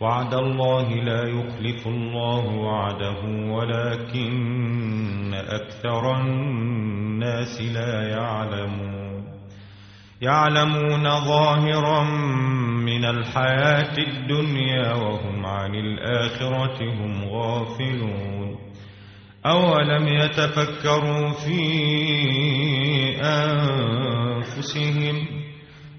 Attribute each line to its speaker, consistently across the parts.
Speaker 1: وعد الله لا يخلف الله وعده ولكن أكثر الناس لا يعلمون. يعلمون ظاهرا من الحياة الدنيا وهم عن الآخرة هم غافلون. أولم يتفكروا في أنفسهم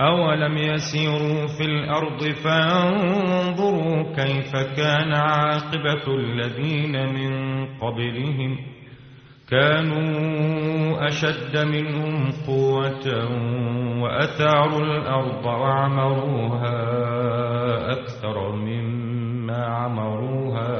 Speaker 1: أولم يسيروا في الأرض فانظروا كيف كان عاقبة الذين من قبلهم كانوا أشد منهم قوة وأثاروا الأرض وعمروها أكثر مما عمروها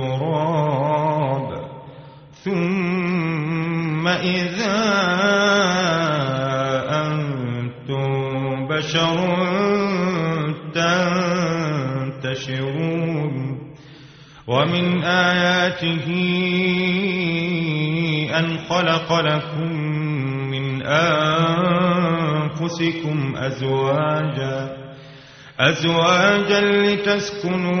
Speaker 1: تراب ثم إذا أنتم بشر تنتشرون. ومن آياته أن خلق لكم من أنفسكم أزواجا أزواجا لتسكنوا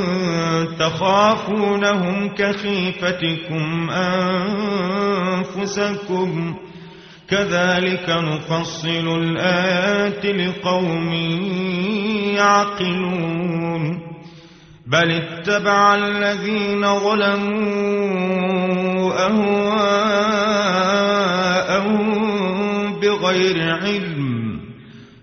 Speaker 1: تخافونهم كخيفتكم أنفسكم كذلك نفصل الآيات لقوم يعقلون بل اتبع الذين ظلموا أهواءهم بغير علم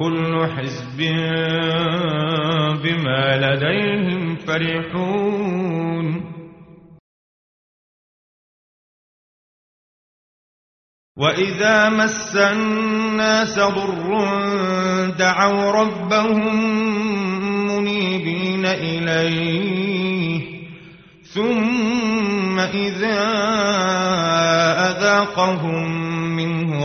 Speaker 1: كل حزب بما لديهم فرحون. وإذا مس الناس ضر دعوا ربهم منيبين إليه. ثم إذا أذاقهم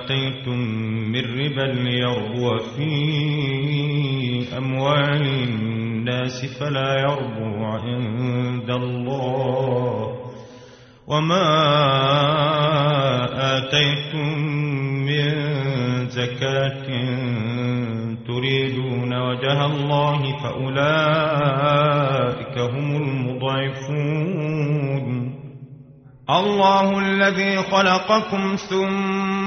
Speaker 2: آتيتم من ربا ليربو في أموال الناس فلا يربو عند الله. وما آتيتم من زكاة تريدون وجه الله فأولئك هم المضعفون. الله الذي خلقكم ثم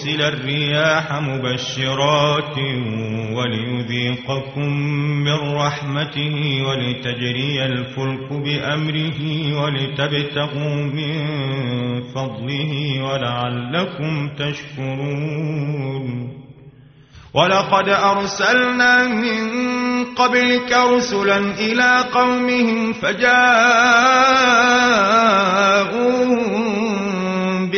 Speaker 2: يرسل الرياح مبشرات وليذيقكم من رحمته ولتجري الفلك بأمره ولتبتغوا من فضله ولعلكم تشكرون. ولقد أرسلنا من قبلك رسلا إلى قومهم فجاءوا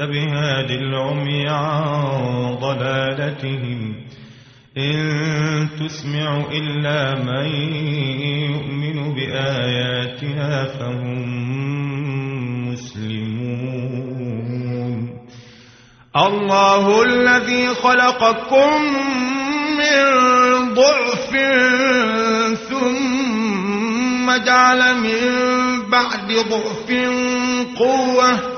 Speaker 2: بهاد العمي عن ضلالتهم. إن تسمع إلا من يؤمن بآياتنا فهم مسلمون. الله الذي خلقكم من ضعف ثم جعل من بعد ضعف قوة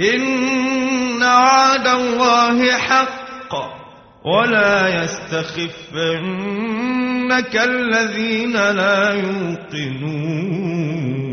Speaker 2: إن وعد الله حق ولا يستخفنك الذين لا يوقنون.